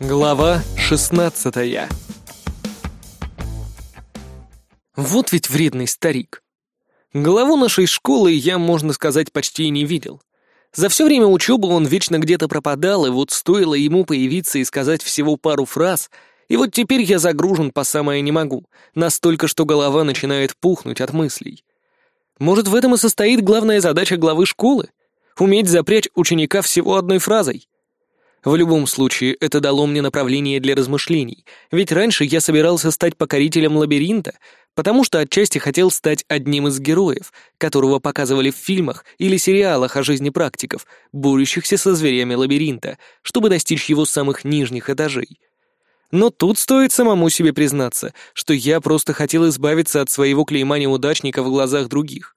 Глава 16 Вот ведь вредный старик. Главу нашей школы я, можно сказать, почти и не видел. За все время учебы он вечно где-то пропадал, и вот стоило ему появиться и сказать всего пару фраз, и вот теперь я загружен по самое не могу, настолько, что голова начинает пухнуть от мыслей. Может, в этом и состоит главная задача главы школы? Уметь запрячь ученика всего одной фразой? В любом случае, это дало мне направление для размышлений, ведь раньше я собирался стать покорителем лабиринта, потому что отчасти хотел стать одним из героев, которого показывали в фильмах или сериалах о жизни практиков, борющихся со зверями лабиринта, чтобы достичь его самых нижних этажей. Но тут стоит самому себе признаться, что я просто хотел избавиться от своего клейма неудачника в глазах других.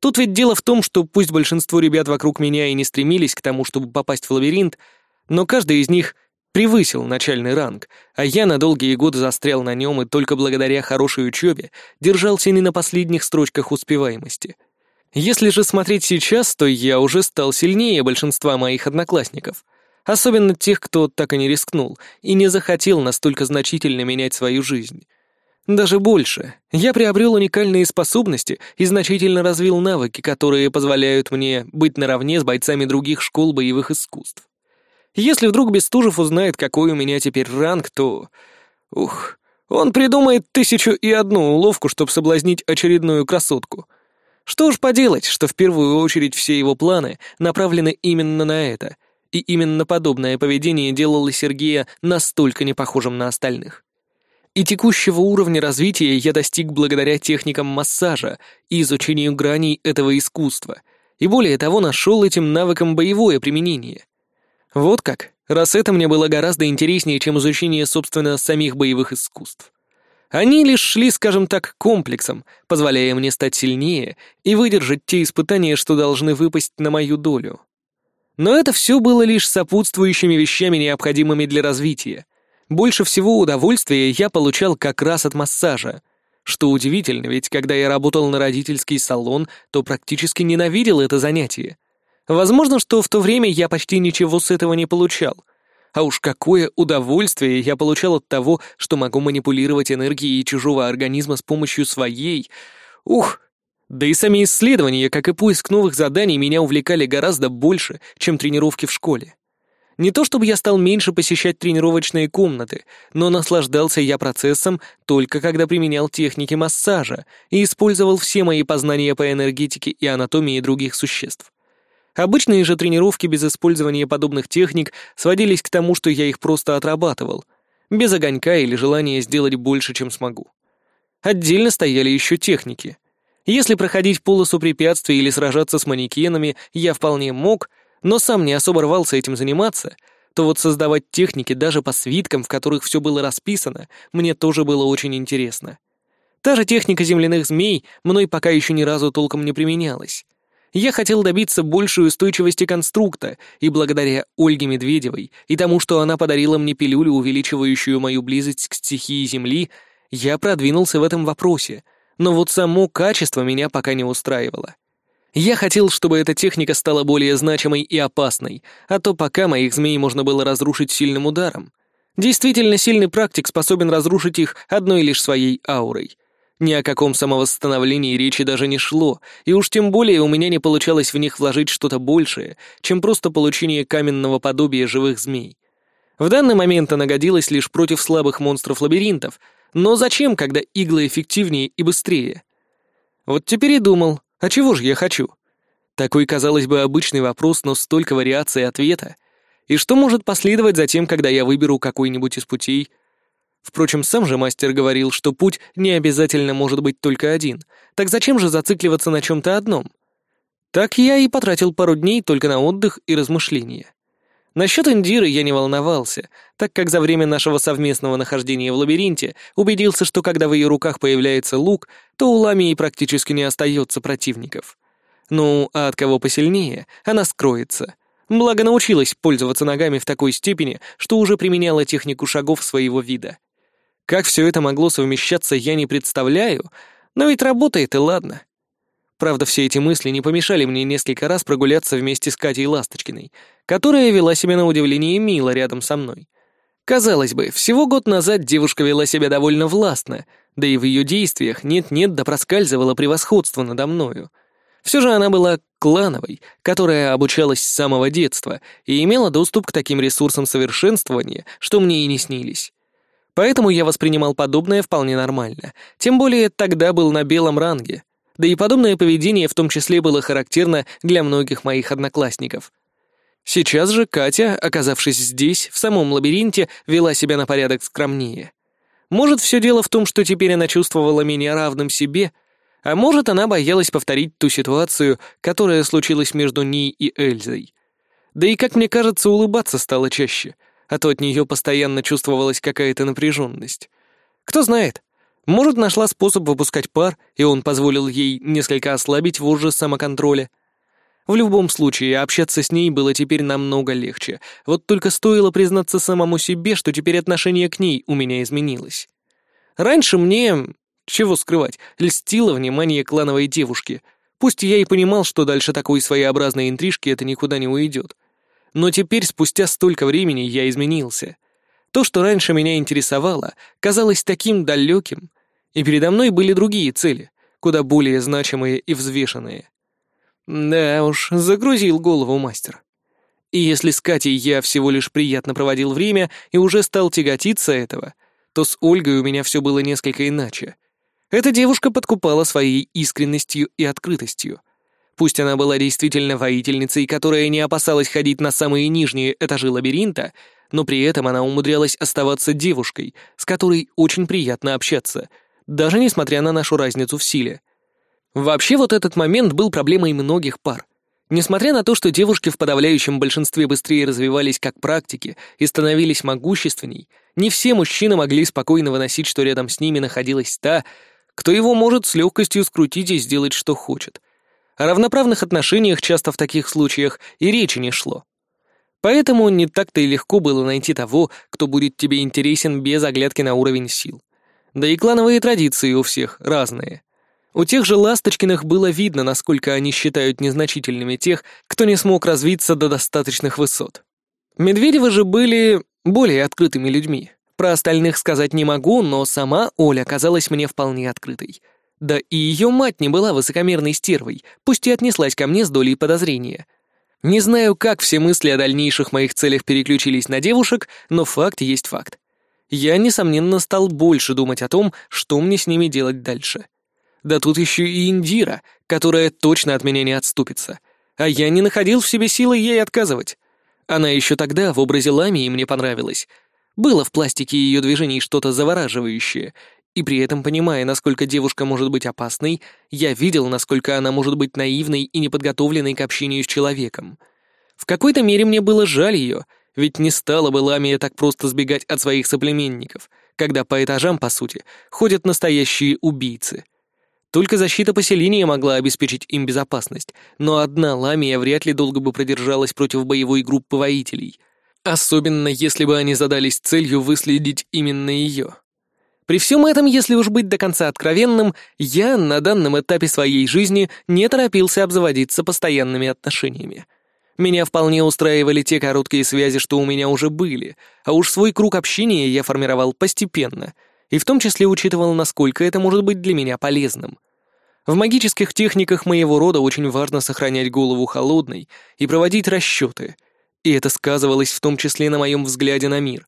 Тут ведь дело в том, что пусть большинство ребят вокруг меня и не стремились к тому, чтобы попасть в лабиринт, но каждый из них превысил начальный ранг, а я на долгие годы застрял на нем и только благодаря хорошей учебе держался не на последних строчках успеваемости. Если же смотреть сейчас, то я уже стал сильнее большинства моих одноклассников, особенно тех, кто так и не рискнул и не захотел настолько значительно менять свою жизнь. Даже больше. Я приобрел уникальные способности и значительно развил навыки, которые позволяют мне быть наравне с бойцами других школ боевых искусств. Если вдруг Бестужев узнает, какой у меня теперь ранг, то... Ух, он придумает тысячу и одну уловку, чтобы соблазнить очередную красотку. Что ж поделать, что в первую очередь все его планы направлены именно на это, и именно подобное поведение делало Сергея настолько непохожим на остальных. И текущего уровня развития я достиг благодаря техникам массажа и изучению граней этого искусства, и более того нашел этим навыкам боевое применение — вот как, раз это мне было гораздо интереснее, чем изучение, собственно, самих боевых искусств. Они лишь шли, скажем так, комплексом, позволяя мне стать сильнее и выдержать те испытания, что должны выпасть на мою долю. Но это все было лишь сопутствующими вещами, необходимыми для развития. Больше всего удовольствия я получал как раз от массажа. Что удивительно, ведь когда я работал на родительский салон, то практически ненавидел это занятие. Возможно, что в то время я почти ничего с этого не получал. А уж какое удовольствие я получал от того, что могу манипулировать энергией чужого организма с помощью своей. Ух! Да и сами исследования, как и поиск новых заданий, меня увлекали гораздо больше, чем тренировки в школе. Не то чтобы я стал меньше посещать тренировочные комнаты, но наслаждался я процессом только когда применял техники массажа и использовал все мои познания по энергетике и анатомии других существ. Обычные же тренировки без использования подобных техник сводились к тому, что я их просто отрабатывал, без огонька или желания сделать больше, чем смогу. Отдельно стояли еще техники. Если проходить полосу препятствий или сражаться с манекенами я вполне мог, но сам не особо рвался этим заниматься, то вот создавать техники даже по свиткам, в которых все было расписано, мне тоже было очень интересно. Та же техника земляных змей мной пока еще ни разу толком не применялась. Я хотел добиться большей устойчивости конструкта, и благодаря Ольге Медведевой и тому, что она подарила мне пилюлю, увеличивающую мою близость к стихии Земли, я продвинулся в этом вопросе, но вот само качество меня пока не устраивало. Я хотел, чтобы эта техника стала более значимой и опасной, а то пока моих змей можно было разрушить сильным ударом. Действительно сильный практик способен разрушить их одной лишь своей аурой — ни о каком самовосстановлении речи даже не шло, и уж тем более у меня не получалось в них вложить что-то большее, чем просто получение каменного подобия живых змей. В данный момент она годилась лишь против слабых монстров-лабиринтов, но зачем, когда иглы эффективнее и быстрее? Вот теперь и думал, а чего же я хочу? Такой, казалось бы, обычный вопрос, но столько вариаций ответа. И что может последовать за тем, когда я выберу какой-нибудь из путей — Впрочем, сам же мастер говорил, что путь не обязательно может быть только один. Так зачем же зацикливаться на чем-то одном? Так я и потратил пару дней только на отдых и размышления. Насчет Индиры я не волновался, так как за время нашего совместного нахождения в лабиринте убедился, что когда в ее руках появляется лук, то у Ламии практически не остается противников. Ну, а от кого посильнее, она скроется. Благо научилась пользоваться ногами в такой степени, что уже применяла технику шагов своего вида. Как все это могло совмещаться, я не представляю, но ведь работает и ладно. Правда, все эти мысли не помешали мне несколько раз прогуляться вместе с Катей Ласточкиной, которая вела себя на удивление мило рядом со мной. Казалось бы, всего год назад девушка вела себя довольно властно, да и в ее действиях нет-нет да проскальзывало превосходство надо мною. Все же она была клановой, которая обучалась с самого детства и имела доступ к таким ресурсам совершенствования, что мне и не снились. Поэтому я воспринимал подобное вполне нормально, тем более тогда был на белом ранге, да и подобное поведение в том числе было характерно для многих моих одноклассников. Сейчас же Катя, оказавшись здесь, в самом лабиринте, вела себя на порядок скромнее. Может, все дело в том, что теперь она чувствовала меня равным себе, а может, она боялась повторить ту ситуацию, которая случилась между ней и Эльзой. Да и, как мне кажется, улыбаться стало чаще, а то от нее постоянно чувствовалась какая-то напряженность. Кто знает, может, нашла способ выпускать пар, и он позволил ей несколько ослабить вожжи самоконтроля. В любом случае, общаться с ней было теперь намного легче. Вот только стоило признаться самому себе, что теперь отношение к ней у меня изменилось. Раньше мне, чего скрывать, льстило внимание клановой девушки. Пусть я и понимал, что дальше такой своеобразной интрижки это никуда не уйдет. Но теперь, спустя столько времени, я изменился. То, что раньше меня интересовало, казалось таким далеким, и передо мной были другие цели, куда более значимые и взвешенные. Да уж, загрузил голову мастер. И если с Катей я всего лишь приятно проводил время и уже стал тяготиться этого, то с Ольгой у меня все было несколько иначе. Эта девушка подкупала своей искренностью и открытостью. Пусть она была действительно воительницей, которая не опасалась ходить на самые нижние этажи лабиринта, но при этом она умудрялась оставаться девушкой, с которой очень приятно общаться, даже несмотря на нашу разницу в силе. Вообще вот этот момент был проблемой многих пар. Несмотря на то, что девушки в подавляющем большинстве быстрее развивались как практики и становились могущественней, не все мужчины могли спокойно выносить, что рядом с ними находилась та, кто его может с легкостью скрутить и сделать, что хочет. О равноправных отношениях часто в таких случаях и речи не шло. Поэтому не так-то и легко было найти того, кто будет тебе интересен без оглядки на уровень сил. Да и клановые традиции у всех разные. У тех же Ласточкиных было видно, насколько они считают незначительными тех, кто не смог развиться до достаточных высот. Медведевы же были более открытыми людьми. Про остальных сказать не могу, но сама Оля казалась мне вполне открытой. Да и ее мать не была высокомерной стервой, пусть и отнеслась ко мне с долей подозрения. Не знаю, как все мысли о дальнейших моих целях переключились на девушек, но факт есть факт. Я, несомненно, стал больше думать о том, что мне с ними делать дальше. Да тут еще и Индира, которая точно от меня не отступится. А я не находил в себе силы ей отказывать. Она еще тогда в образе Ламии мне понравилась. Было в пластике ее движений что-то завораживающее, и при этом, понимая, насколько девушка может быть опасной, я видел, насколько она может быть наивной и неподготовленной к общению с человеком. В какой-то мере мне было жаль ее, ведь не стала бы Ламия так просто сбегать от своих соплеменников, когда по этажам, по сути, ходят настоящие убийцы — только защита поселения могла обеспечить им безопасность, но одна ламия вряд ли долго бы продержалась против боевой группы воителей. Особенно, если бы они задались целью выследить именно ее. При всем этом, если уж быть до конца откровенным, я на данном этапе своей жизни не торопился обзаводиться постоянными отношениями. Меня вполне устраивали те короткие связи, что у меня уже были, а уж свой круг общения я формировал постепенно, и в том числе учитывал, насколько это может быть для меня полезным. В магических техниках моего рода очень важно сохранять голову холодной и проводить расчеты, и это сказывалось в том числе на моем взгляде на мир.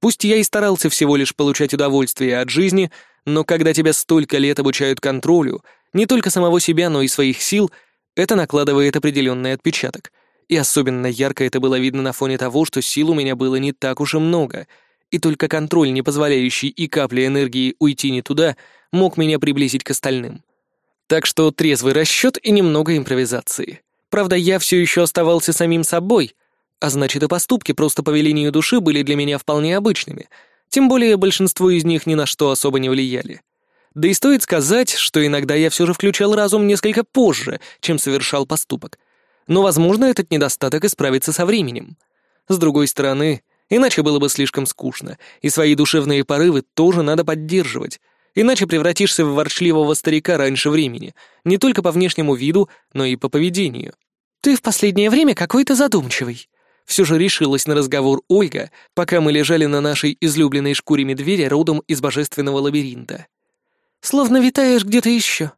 Пусть я и старался всего лишь получать удовольствие от жизни, но когда тебя столько лет обучают контролю, не только самого себя, но и своих сил, это накладывает определенный отпечаток. И особенно ярко это было видно на фоне того, что сил у меня было не так уж и много, и только контроль, не позволяющий и капли энергии уйти не туда, мог меня приблизить к остальным. Так что трезвый расчет и немного импровизации. Правда, я все еще оставался самим собой, а значит и поступки просто по велению души были для меня вполне обычными, тем более большинство из них ни на что особо не влияли. Да и стоит сказать, что иногда я все же включал разум несколько позже, чем совершал поступок. Но, возможно, этот недостаток исправится со временем. С другой стороны, иначе было бы слишком скучно, и свои душевные порывы тоже надо поддерживать, Иначе превратишься в ворчливого старика раньше времени, не только по внешнему виду, но и по поведению. «Ты в последнее время какой-то задумчивый», Все же решилась на разговор Ольга, пока мы лежали на нашей излюбленной шкуре медведя родом из божественного лабиринта. «Словно витаешь где-то еще».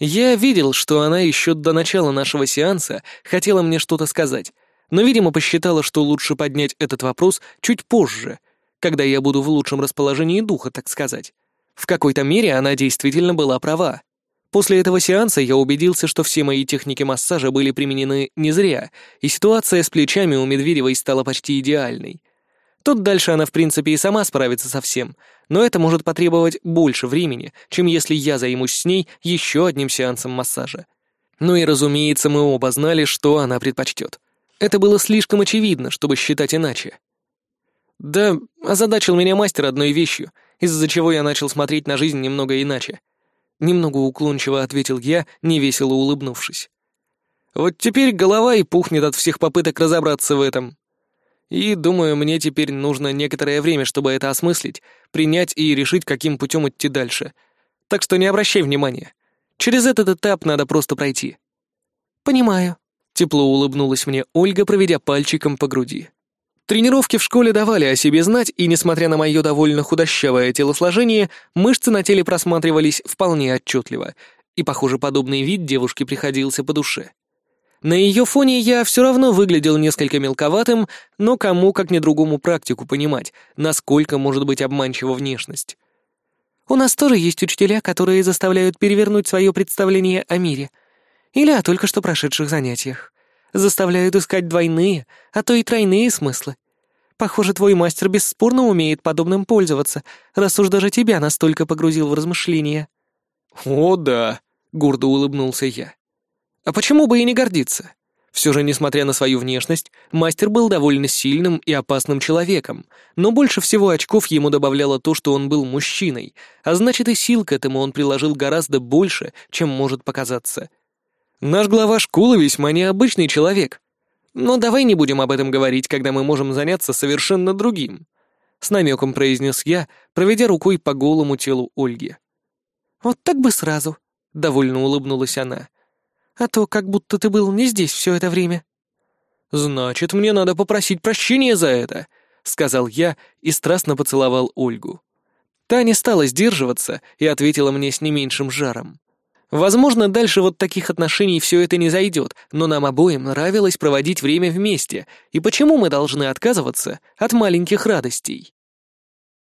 Я видел, что она еще до начала нашего сеанса хотела мне что-то сказать, но, видимо, посчитала, что лучше поднять этот вопрос чуть позже, когда я буду в лучшем расположении духа, так сказать. В какой-то мере она действительно была права. После этого сеанса я убедился, что все мои техники массажа были применены не зря, и ситуация с плечами у Медведевой стала почти идеальной. Тут дальше она, в принципе, и сама справится со всем, но это может потребовать больше времени, чем если я займусь с ней еще одним сеансом массажа. Ну и, разумеется, мы оба знали, что она предпочтет. Это было слишком очевидно, чтобы считать иначе. Да, озадачил меня мастер одной вещью, из-за чего я начал смотреть на жизнь немного иначе. Немного уклончиво ответил я, невесело улыбнувшись. Вот теперь голова и пухнет от всех попыток разобраться в этом. И, думаю, мне теперь нужно некоторое время, чтобы это осмыслить, принять и решить, каким путем идти дальше. Так что не обращай внимания. Через этот этап надо просто пройти. Понимаю. Тепло улыбнулась мне Ольга, проведя пальчиком по груди. Тренировки в школе давали о себе знать, и, несмотря на мое довольно худощавое телосложение, мышцы на теле просматривались вполне отчетливо, и, похоже, подобный вид девушке приходился по душе. На ее фоне я все равно выглядел несколько мелковатым, но кому, как ни другому практику понимать, насколько может быть обманчива внешность. У нас тоже есть учителя, которые заставляют перевернуть свое представление о мире. Или о только что прошедших занятиях заставляют искать двойные, а то и тройные смыслы. Похоже, твой мастер бесспорно умеет подобным пользоваться, раз уж даже тебя настолько погрузил в размышления». «О, да», — гордо улыбнулся я. «А почему бы и не гордиться? Все же, несмотря на свою внешность, мастер был довольно сильным и опасным человеком, но больше всего очков ему добавляло то, что он был мужчиной, а значит и сил к этому он приложил гораздо больше, чем может показаться». Наш глава школы весьма необычный человек. Но давай не будем об этом говорить, когда мы можем заняться совершенно другим. С намеком произнес я, проведя рукой по голому телу Ольги. Вот так бы сразу, довольно улыбнулась она. А то как будто ты был не здесь все это время. Значит, мне надо попросить прощения за это, сказал я и страстно поцеловал Ольгу. Та не стала сдерживаться и ответила мне с не меньшим жаром. Возможно, дальше вот таких отношений все это не зайдет, но нам обоим нравилось проводить время вместе, и почему мы должны отказываться от маленьких радостей?